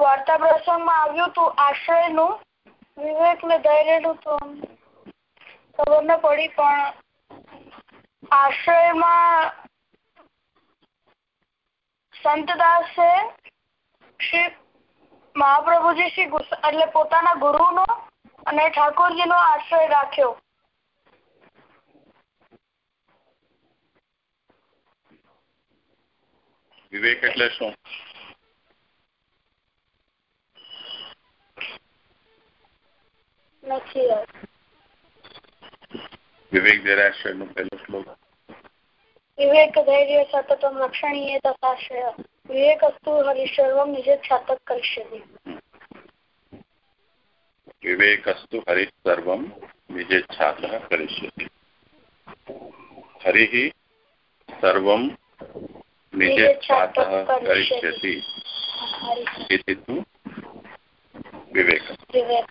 વાર્તા પ્રસંગમાં આવ્યું હતું આશ્રયનું વિવેક ને ધૈર્યનું તો ખબર ન પડી, પણ આશ્રયમાં સંતદાસે શ્રી મહાપ્રભુજી શ્રી એટલે પોતાના ગુરુ નો અને ઠાકોરજી નો આશ્રય રાખ્યો. વિવેક એટલે શું? નથી. વિવેક દેરાશ્રય નો પહેલો શ્લોક. વિવેક ધૈર્ય સતતમ રક્ષણીય તથાશ્રય વિવેક અસ્તુ હરિસર્વમ નિજ ક્ષાતક કરિષ્યતિ. વિવેક અસ્તુ હરિસર્વમ નિજ ક્ષાત કરિષ્યતિ. હરિ સર્વમ નિજ ક્ષાત કરિષ્યતિ ઇતિ તુ વિવેક વિવેક.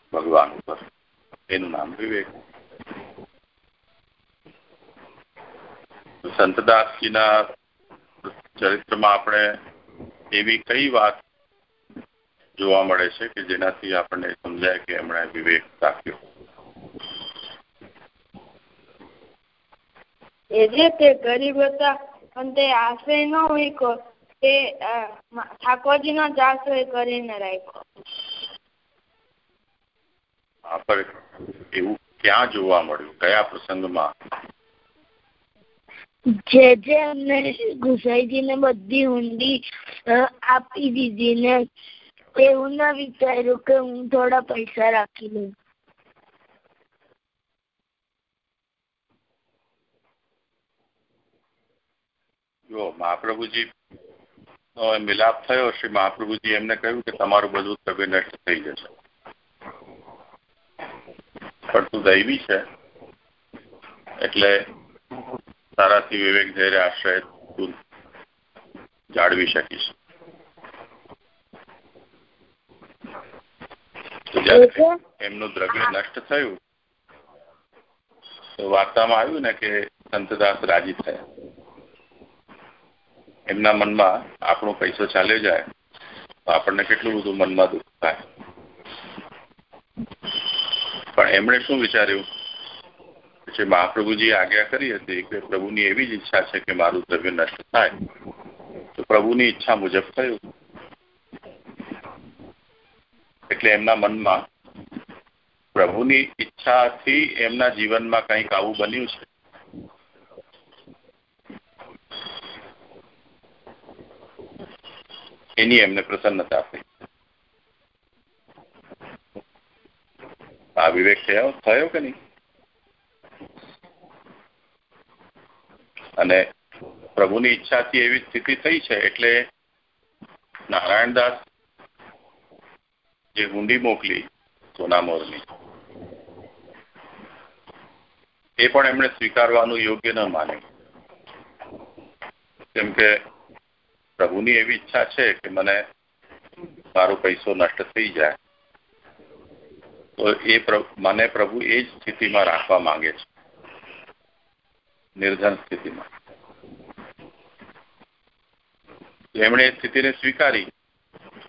ભગવાન ઉપર એનું નામ વિવેક. સંતદાસજીના ચરિત્રમાં આપણે એવી કઈ વાત જોવા મળે છે કે જેનાથી આપણને સમજાય કે એમણે વિવેક રાખ્યો? એ જે તે ગરીબ હતા અને તે આશ્રય ન મૂક્યો. તે ઠાકોરજી નો જ આશ્રય કરીને રાખ્યો. આ પર એવું ક્યાં જોવા મળ્યું? કયા પ્રસંગમાં? જે જે અમને ગુસાઈજી ને બધી ઊંડી આપી દીધી ને એવું ના વિચાર્યું કે હું થોડા પૈસા રાખી લઉં. જો મહાપ્રભુજી મિલાપ થયો શ્રી મહાપ્રભુજી એમને કહ્યું કે તમારું બધું દ્રવ્ય નષ્ટ થઈ જશે. પણ તું દૈવી છે. એટલે તારાથી વિવેક ધૈર્ય આશ્રય તું જાળવી શકીશ. એમનું દ્રવ્ય નષ્ટ થયું તો વાર્તામાં આવ્યું ને કે સંતદાસ રાજી થયા. એમના મનમાં આપણો પૈસો ચાલ્યો જાય તો આપણને કેટલું બધું મનમાં દુઃખ થાય પણ એમણે શું વિચાર્યું? પછી મહાપ્રભુજી આજ્ઞા કરી હતી કે પ્રભુની એવી જ ઈચ્છા છે કે મારું દ્રવ્ય નષ્ટ થાય. તો પ્રભુની ઈચ્છા મુજબ થયું. એટલે એમના મનમાં પ્રભુની ઈચ્છાથી એમના જીવનમાં કંઈક આવું બન્યું છે. એની એમને પ્રસન્નતા થઈ. આ વિવેક થયો થયો કે નહીં? અને પ્રભુની ઈચ્છાથી એવી સ્થિતિ થઈ છે એટલે નારાયણદાસ જે હુંડી મોકલી સોનામોરની, એ પણ એમણે સ્વીકારવાનું યોગ્ય ન માને. કેમ કે પ્રભુની એવી ઈચ્છા છે કે મને મારો પૈસો નષ્ટ થઈ જાય. તો એ મને પ્રભુ એ જ સ્થિતિમાં રાખવા માંગે છે. નિર્ધન સ્થિતિમાં. એમણે એ સ્થિતિને સ્વીકારી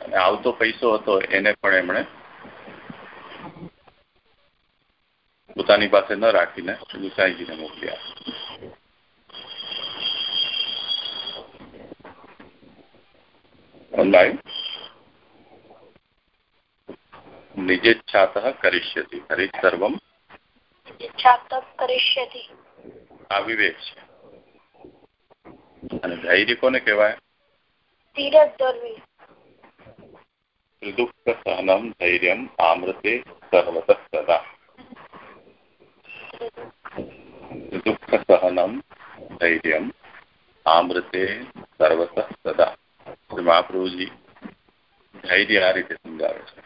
અને આવતો પૈસો હતો એને પણ એમણે પોતાની પાસે ન રાખીને ગુસાઈજીને મોકલ્યા. સમજાયું નિજેચ્છાત करिष्यति। હરિ सर्वं। કરિષ્યતિ આ વિવેક છે અને ધૈર્ય કોને કહેવાય ધીરજ ધરવી દુઃખ સહનમ ધૈર્યમ આમૃતે સર્વત સદા દુઃખ સહનમ ધૈર્યમ આમૃતે સર્વત સદા મહાપ્રભુજી ધૈર્ય આ રીતે સમજાવે છે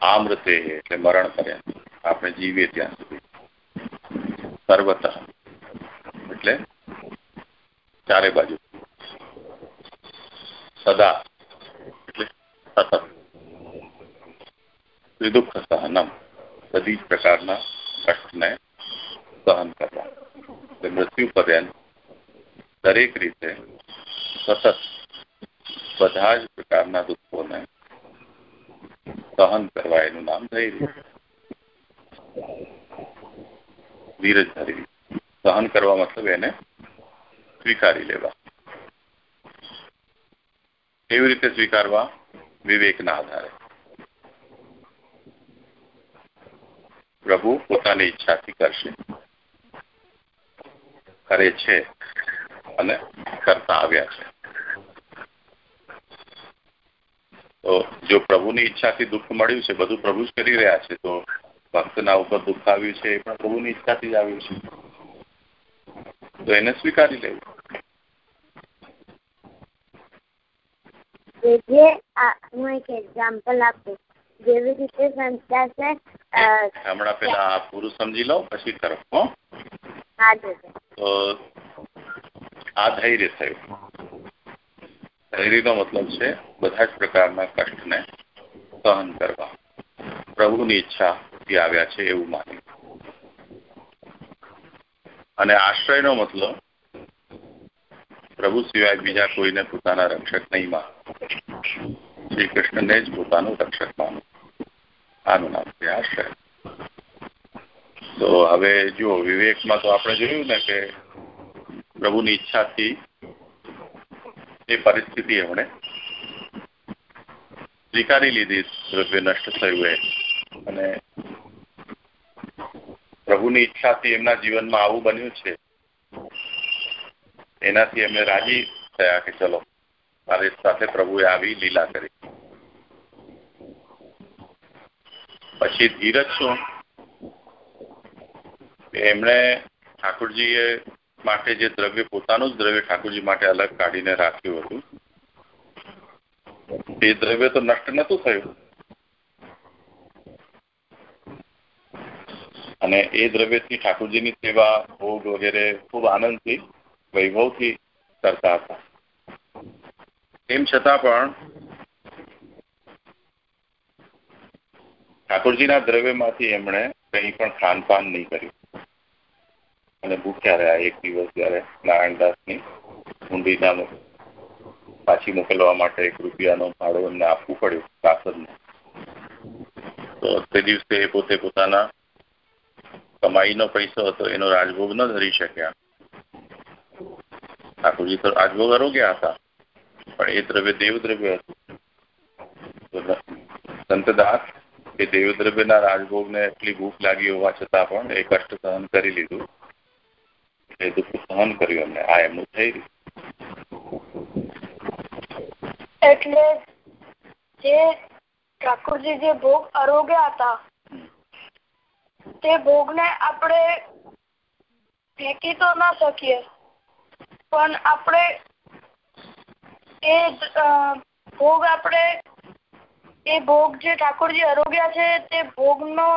આમૃતે એટલે મરણ કર્યા આપણે જીવીએ ત્યાં સુધી સર્વત એટલે ચારે બાજુ સદા એટલે સતત વિદુઃખ સહનમ બધી જ પ્રકારના કષ્ટને સહન કરવા એટલે મૃત્યુ પર્યંત દરેક રીતે સતત બધા જ પ્રકારના દુઃખોને સહન કરવા એનું નામ ધૈર્ય ધીરજ ધરવી સહન કરવા મતલબ એને સ્વીકારી લેવા કેવી રીતે સ્વીકારવા વિવેકના આધારે પ્રભુ પોતાની ઈચ્છાથી કરશે કરે છે અને કરતા આવ્યા છે તો જો પ્રભુની ઈચ્છાથી દુઃખ મળ્યું છે બધું પ્રભુ જ કરી રહ્યા છે તો ભક્તના ઉપર દુઃખ આવ્યું છે એ પણ પ્રભુની ઈચ્છાથી જ આવ્યું છે. તો એને સ્વીકારી લેવું. જે હું એક એક્ઝામ્પલ આપું. જેવી રીતે સંસ્થા છે હમણાં પેલા આ પૂરું સમજી લો પછી કરો હા. તો આ ધૈર્ય થયું. ધૈર્યનો મતલબ છે, બધા જ પ્રકારના કષ્ટને સહન કરવા. પ્રભુની ઈચ્છાથી આવ્યા છે એવું માની. અને આશ્રયનો મતલબ, પ્રભુ સિવાય બીજા કોઈને પોતાના રક્ષક નહીં માન. શ્રી કૃષ્ણને જ પોતાનું રક્ષક માનું. આનું નામ છે આશ્રય. તો હવે જો વિવેકમાં તો આપણે જોયું ને કે પ્રભુની ઈચ્છાથી એ પરિસ્થિતિ એમણે સ્વીકારી લીધી, દ્રવ્ય નષ્ટ થયું એ. અને પ્રભુની ઈચ્છાથી એમના જીવનમાં આવું બન્યું છે. એનાથી એમને રાજી થયા કે ચલો, મારી સાથે પ્રભુએ આવી લીલા કરી. પછી ધીરજ શું? એમણે ઠાકોરજીએ માટે જે દ્રવ્ય, પોતાનું જ દ્રવ્ય ઠાકોરજી માટે અલગ કાઢીને રાખ્યું હતું. એ દ્રવ્ય તો નષ્ટ નતું થયું. અને એ દ્રવ્યથી ઠાકોરજીની સેવા ભોગ વગેરે ખૂબ આનંદથી, વૈભવથી કરતા હતા. તેમ છતાં પણ ઠાકોરજીના દ્રવ્યમાંથી એમણે કંઈ પણ ખાનપાન નહીં કર્યું. અને ભૂખ્યા રહ્યા એક દિવસ જયારે નારાયણદાસની ઊંડીના પાછી મોકલવા માટે એક રૂપિયાનો ભાડો એમને આપવું પડ્યું કાસરને તો તે દિવસે એ પોતે પોતાના કમાઈનો પૈસો હતો, એનો રાજભોગ ન ધરી શક્યા. ઠાકોરજી તો રાજભોગ આરોગ્યા હતા, પણ એ દ્રવ્ય દેવદ્રવ્ય હતું. સંતદાસ એ દેવદ્રવ્યના રાજભોગને એટલી ભૂખ લાગી હોવા છતાં પણ એ કષ્ટ સહન કરી લીધું. એ દુઃખ સહન કર્યું એમને. આ એમનું થઈ રહ્યું. એટલે જે ઠાકોરજી જે ભોગ આરોગ્યા હતા તે ભોગને આપણે ફેંકી તો ના શકીએ પણ આપણે એ ભોગ આપણે એ ભોગ જે ઠાકોરજી આરોગ્યા છે તે ભોગનો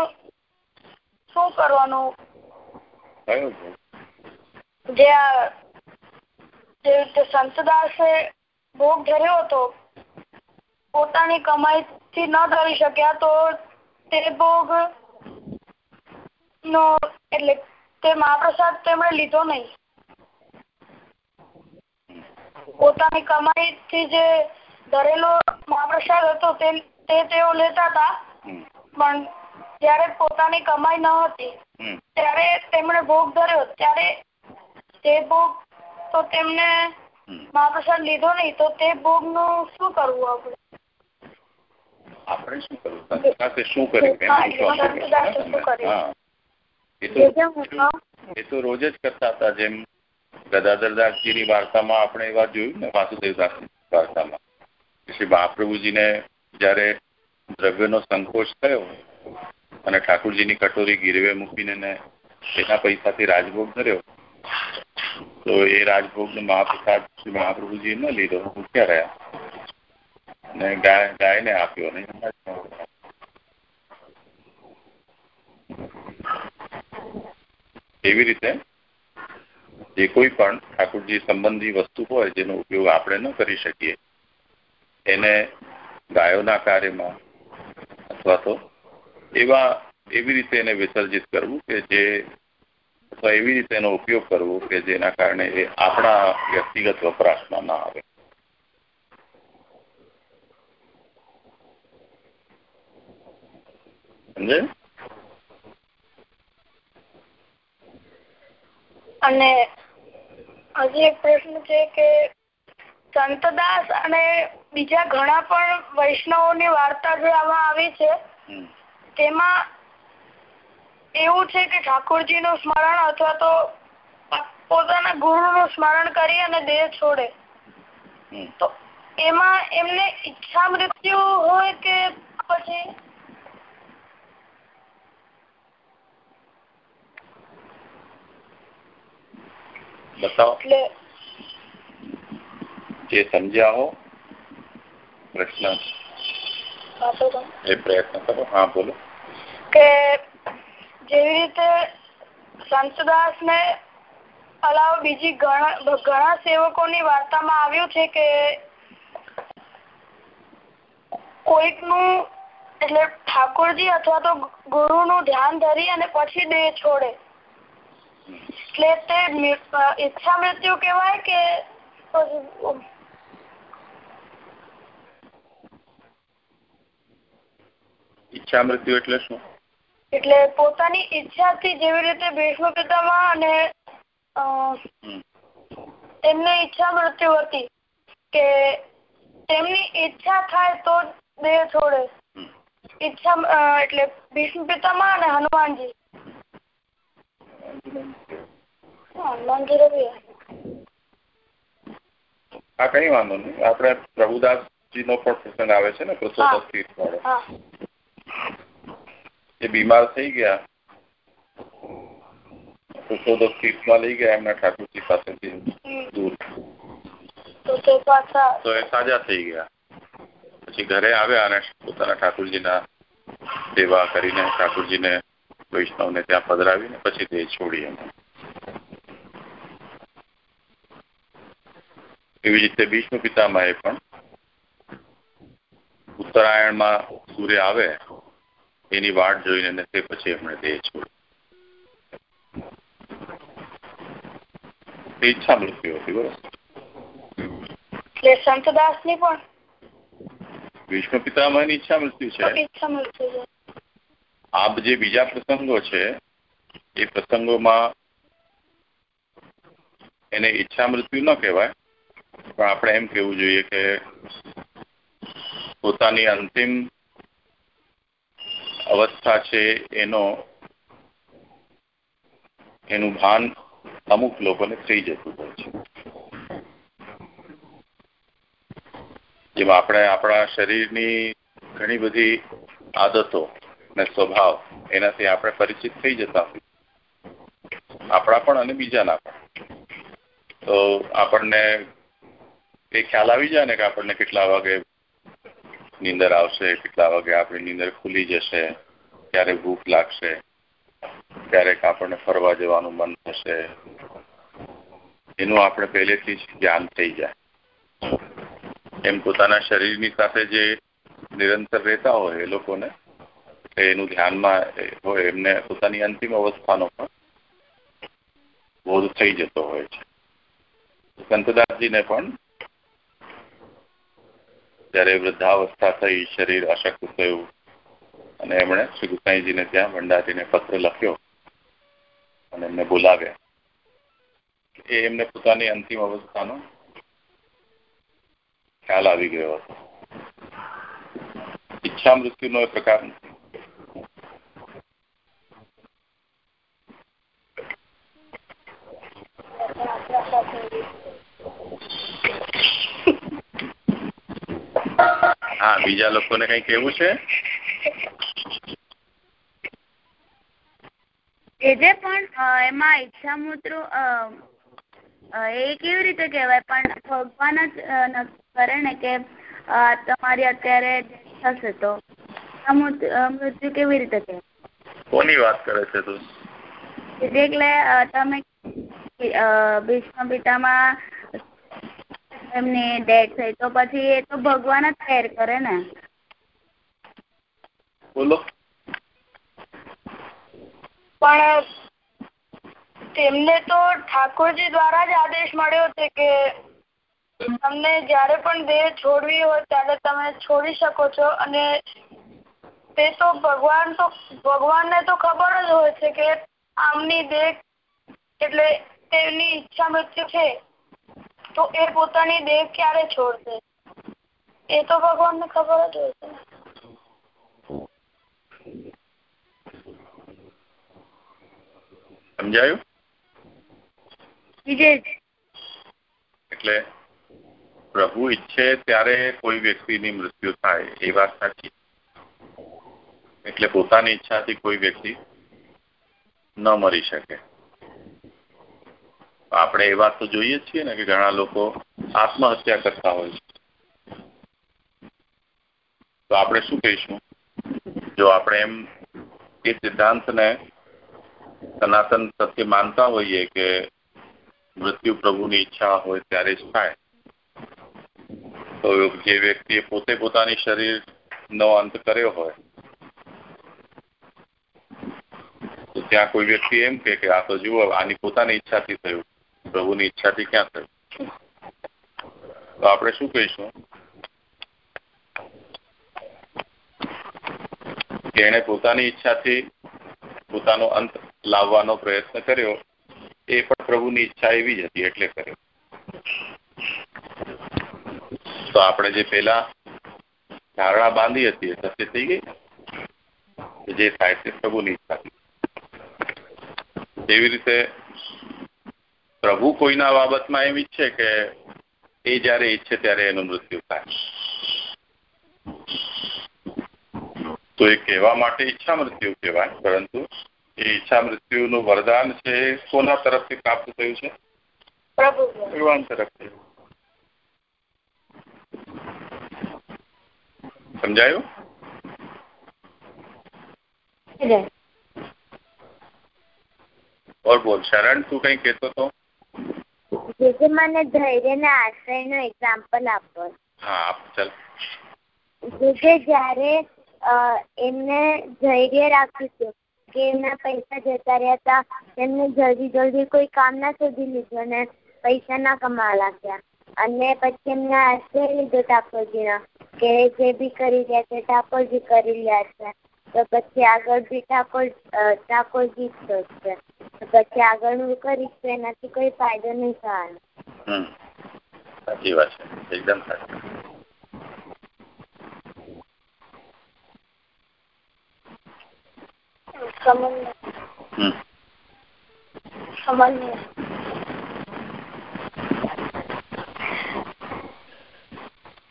શું કરવાનું? જે જે સંતદાસે ભોગ ધર્યો હતો પોતાની કમાઈ થી ન ધરી શક્યા તો તે ભોગ નો એટલે તે મહાપ્રસાદ તેમણે લીધો નહીં. પોતાની કમાઈ થી જે ધરેલો મહાપ્રસાદ હતો તે તેઓ લેતા હતા. પણ જયારે પોતાની કમાઈ ન હતી ત્યારે તેમણે ભોગ ધર્યો. ત્યારે તે ભોગ તો તેમને મહાપ્રસાદ લીધો નહીં તો તે ભોગનું શું કરવું આપણે? આપણે શું કરવું? સંસ્થાએ શું કર્યું એ તો રોજ જ કરતા હતા જેમ ગદાધરદાસજીની વાર્તામાં આપણે એ વાત જોયું ને વાસુદેવદાસની વાર્તામાં. શ્રી મહાપ્રભુજીને જયારે દ્રવ્યનો સંકોચ થયો અને ઠાકોરજીની કટોરી ગીરવે મૂકીને એના પૈસાથી રાજભોગ ધર્યો તો એ રાજભોગ મહાપ્રસાદ મહાપ્રભુજી ન લીધો. ભૂખ્યા રહ્યા? અને ગાય, ગાયને આપ્યો ને એવી રીતે જે કોઈ પણ ઠાકોરજી સંબંધી વસ્તુ હોય જેનો ઉપયોગ આપણે ન કરી શકીએ, એને ગાયોના કાર્યમાં અથવા તો એવા એવી રીતે એને વિસર્જિત કરવું કે જે અથવા એવી રીતે એનો ઉપયોગ કરવો કે જેના કારણે એ આપણા વ્યક્તિગત વપરાશમાં ના આવે. સમજે અને હજી એક પ્રશ્ન છે કે સંતદાસ અને બીજા ઘણા પણ વૈષ્ણવોની વાર્તા જે આમાં આવી છે. તેમાં એવું છે કે ઠાકોરજી નું સ્મરણ અથવા તો પોતાના ગુરુ નું સ્મરણ કરી અને દેહ છોડે. તો એમાં એમને ઈચ્છા મૃત્યુ હોય કે પછી? બતાવો. જે સમજ્યા હો પ્રશ્ન. એ પ્રયત્ન કરો. હા બોલો. કે જેવી રીતે સંતદાસ ને અલાવા બીજી ઘણા ઘણા સેવકોની વાર્તામાં આવ્યું છે કે કોઈકનું એટલે ઠાકોરજી અથવા તો ગુરુ નું ધ્યાન ધરી અને પછી દેહ છોડે. એટલે તે ઈચ્છા મૃત્યુ કેવાય કે ઈચ્છા મૃત્યુ એટલે શું? એટલે પોતાની ઈચ્છાથી જેવી રીતે ભીષ્મ પિતામાં અને એમની ઈચ્છા મૃત્યુ હતી કે તેમની ઈચ્છા થાય તો દેહ છોડે. ઈચ્છા એટલે ભીષ્મ પિતામાં અને હનુમાનજી. હનુમાનજી રવિ હા કઈ વાંધો નહીં. આપણે પ્રભુદાસજી નો પણ પ્રસંગ આવે છે ને પ્રસોદક તીર્થ વાળો. એ બીમાર થઈ ગયા. પ્રસોદક તીર્થમાં લઈ ગયા એમના ઠાકોરજી પાસેથી દૂર. તો એ સાજા થઈ ગયા. પછી ઘરે આવ્યા અને પોતાના ઠાકોરજીના સેવા કરીને ઠાકોરજીને વૈષ્ણવને ત્યાં પધરાવીને પછી તે છોડી એમ એવી રીતે ભીષ્મ પિતામાં એ પણ ઉત્તરાયણમાં સૂર્ય આવે એની વાટ જોઈને તે પછી એમણે દેહ છોડ્યો. ઈચ્છા મૃત્યુ હતી બરોબર? એટલે સંતદાસની પણ? વિષ્ણુ ની ઈચ્છા મૃત્યુ છે. આ જે બીજા પ્રસંગો છે એ પ્રસંગોમાં એને ઈચ્છા મૃત્યુ ન કહેવાય પણ આપણે એમ કેવું જોઈએ કે પોતાની અંતિમ અવસ્થા છે એનો, એનું ભાન અમુક લોકોને થઈ જતું હોય છે. જેમાં આપણે, આપણા શરીરની ઘણી બધી આદતો અને સ્વભાવ એનાથી આપણે પરિચિત થઈ જતા આપણા પણ અને બીજાના પણ. તો આપણને એ ખ્યાલ આવી જાય ને કે આપણને કેટલા વાગે નીંદર આવશે, કેટલા વાગે આપણી નીંદર ખુલી જશે, ક્યારે ભૂખ લાગશે, ક્યારેક આપણને ફરવા જવાનું મન થશે, એનું આપણે પહેલેથી જ ધ્યાન થઈ જાય. એમ પોતાના શરીરની સાથે જે નિરંતર રહેતા હોય એ લોકોને એનું ધ્યાનમાં હોય, એમને પોતાની અંતિમ અવસ્થાનો પણ બોધ થઈ જતો હોય છે. સંતદાસજીને પણ જ્યારે વૃદ્ધાવસ્થા થઈ, શરીર અશક્ત થયું. અને એમણે શ્રી ગુસાઈજીને ત્યાં ભંડારીને પત્ર લખ્યો અને એમને બોલાવ્યા. એ એમને પોતાની અંતિમ અવસ્થાનો ખ્યાલ આવી ગયો હતો. ઈચ્છા મૃત્યુનો પ્રકાર હા બીજા લોકોને કઈ કેવું છે? એ જે પણ એમાં ઈચ્છા મૂત્ર એ કેવી રીતે કહેવાય? પણ ભગવાન જ કરે ને કે તમારી અત્યારે થશે તો મૃત્યુ કેવી રીતે કહેવાય કોની વાત કરે છે તું? એટલે તમે ભીષ્મ પિતામાં એમની ડેથ થઈ તો પછી એ તો ભગવાન જ કેર કરે ને. બોલો. પણ તેમને તો ઠાકોરજી દ્વારા જ આદેશ મળ્યો છે કે તમને જયારે પણ દેહ છોડવી હોય ત્યારે તમે છોડી શકો છો અને તે તો ભગવાન તો ભગવાનને તો ખબર જ હોય છે કે આમની દેહ એટલે તેમની ઈચ્છા મૃત્યુ છે. તો એ પોતાની દેહ ક્યારે છોડશે? એ તો ભગવાનને ખબર જ હોય સમજાયું? એટલે પ્રભુ ઈચ્છે ત્યારે કોઈ વ્યક્તિની મૃત્યુ થાય એ વાત સાચી. એટલે પોતાની ઈચ્છાથી કોઈ વ્યક્તિ ન મરી શકે. આપણે એ વાત તો જોઈએ જ છીએ ને કે ઘણા લોકો આત્મહત્યા કરતા હોય છે. તો આપણે શું કહીશું? જો આપણે એમ એ સિદ્ધાંતને સનાતન સત્ય માનતા હોઈએ કે મૃત્યુ પ્રભુની ઈચ્છા હોય ત્યારે જ થાય, તો જે વ્યક્તિએ પોતે પોતાની શરીરનો અંત કર્યો હોય, તો ત્યાં કોઈ વ્યક્તિ એમ કે આ તો જુઓ, આની પોતાની ઈચ્છાથી થયું. પ્રભુની ઈચ્છાથી ક્યાં થયું? તો આપણે શું કહીશું? કે એણે પોતાની ઈચ્છાથી પોતાનો અંત લાવવાનો પ્રયત્ન કર્યો. એ પણ પ્રભુની ઈચ્છા એવી જ હતી એટલે કર્યો. તો આપણે જે પેલા ધારણા બાંધી હતી એ સત્ય થઈ ગઈ? જે થાય તે પ્રભુની ઈચ્છાથી. એવી રીતે પ્રભુ કોઈના બાબતમાં એમ ઈચ્છે કે એ જયારે ઈચ્છે ત્યારે એનું મૃત્યુ થાય. તો એ કહેવા માટે ઈચ્છા મૃત્યુ કહેવાય પરંતુ એ ઈચ્છા મૃત્યુનું વરદાન છે કોના તરફથી પ્રાપ્ત થયું છે? ભગવાન તરફથી. સમજાયું? ઓર બોલ શરણ તું કઈ કેતો તો? જે મને ધૈર્ય આશ્રયનો એક્ઝામ્પલ આપો. હા ચાલ. જે જયારે એમને ધૈર્ય રાખ્યું કે એમના પૈસા જતા રહ્યા હતા એમને જલ્દી જલ્દી કોઈ કામ ના શોધી લીધું અને પૈસા ના કમાવા લાગ્યા. અને પછી એમને આશ્રય લીધો ઠાકોરજીનો કે જે બી કરી રહ્યા છે ઠાકોરજી કરી રહ્યા છે. તો પછી આગળ બી ઠાકોર ઠાકોરજી જ છે પછી આગળ હું કરીશ એનાથી કોઈ ફાયદો નહીં થવાનો સાચી વાત છે. એકદમ સાચી.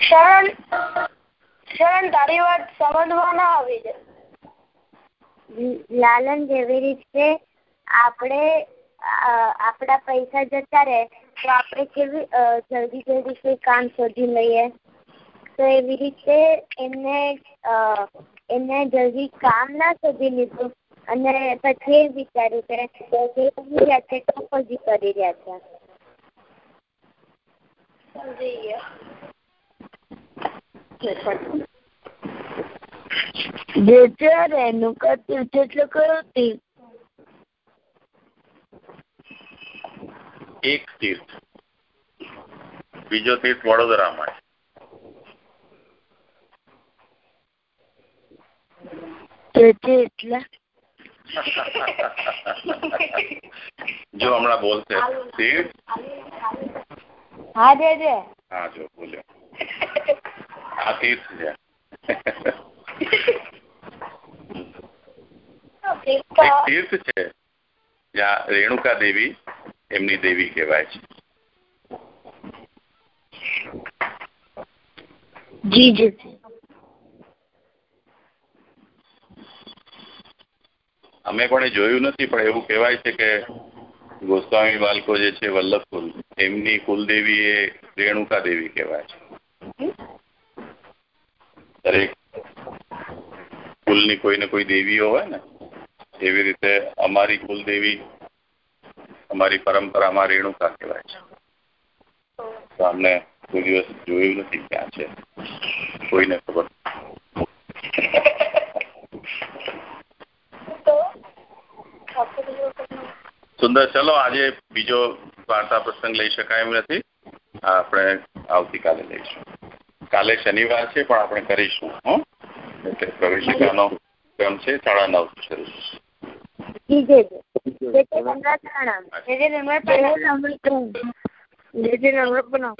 શરણ શરણ તારી વાત સમજવા ના આવી જાય લાલન જેવી રીતે? આપણે આપણા પૈસા જતા રહે તો આપણે કેવી જલ્દી જલ્દી કોઈ કામ શોધી લઈએ. તો એવી રીતે એમને એમને જલ્દી કામ ના શોધી લીધું અને પછી એ વિચાર્યું કે જે કરી રહ્યા છે ટોપરજી કરી રહ્યા છે. જે ચાર એનું કરતું છે એટલે કયો તીર્થ એક તીર્થ. બીજો તીર્થ વડોદરામાં છે. જો હમણાં બોલશે. તીર્થ? હા દે દે. હા જો બોલ્યો. આ તીર્થ છે. તીર્થ છે. જ્યાં રેણુકા દેવી એમની દેવી કહેવાય છે. જી જી. અમે પણ એ જોયું નથી પણ એવું કહેવાય છે કે ગોસ્વામી બાલકો જે છે વલ્લભપુર એમની કુલદેવી એ રેણુકા દેવી કહેવાય છે. દરેક કુલની કોઈ ને કોઈ દેવીઓ હોય ને એવી રીતે અમારી કુલદેવી અમારી પરંપરામાં રેણુકા કહેવાય છે. તો અમને કોઈ દિવસ જોયું નથી ક્યાં છે. કોઈને ખબર સુંદર, ચલો આજે બીજો વાર્તા પ્રસંગ લઈ શકાય એમ નથી. આપણે આવતીકાલે લઈશું. કાલે શનિવાર છે, પણ આપણે કરીશું, હં. એટલે પ્રવેશિકાનો ક્રમ છે, સાડા નવ શરૂ બીજે પ્રણામ જે જે નમ્ર જે જે જે નમ્રત પ્રણામ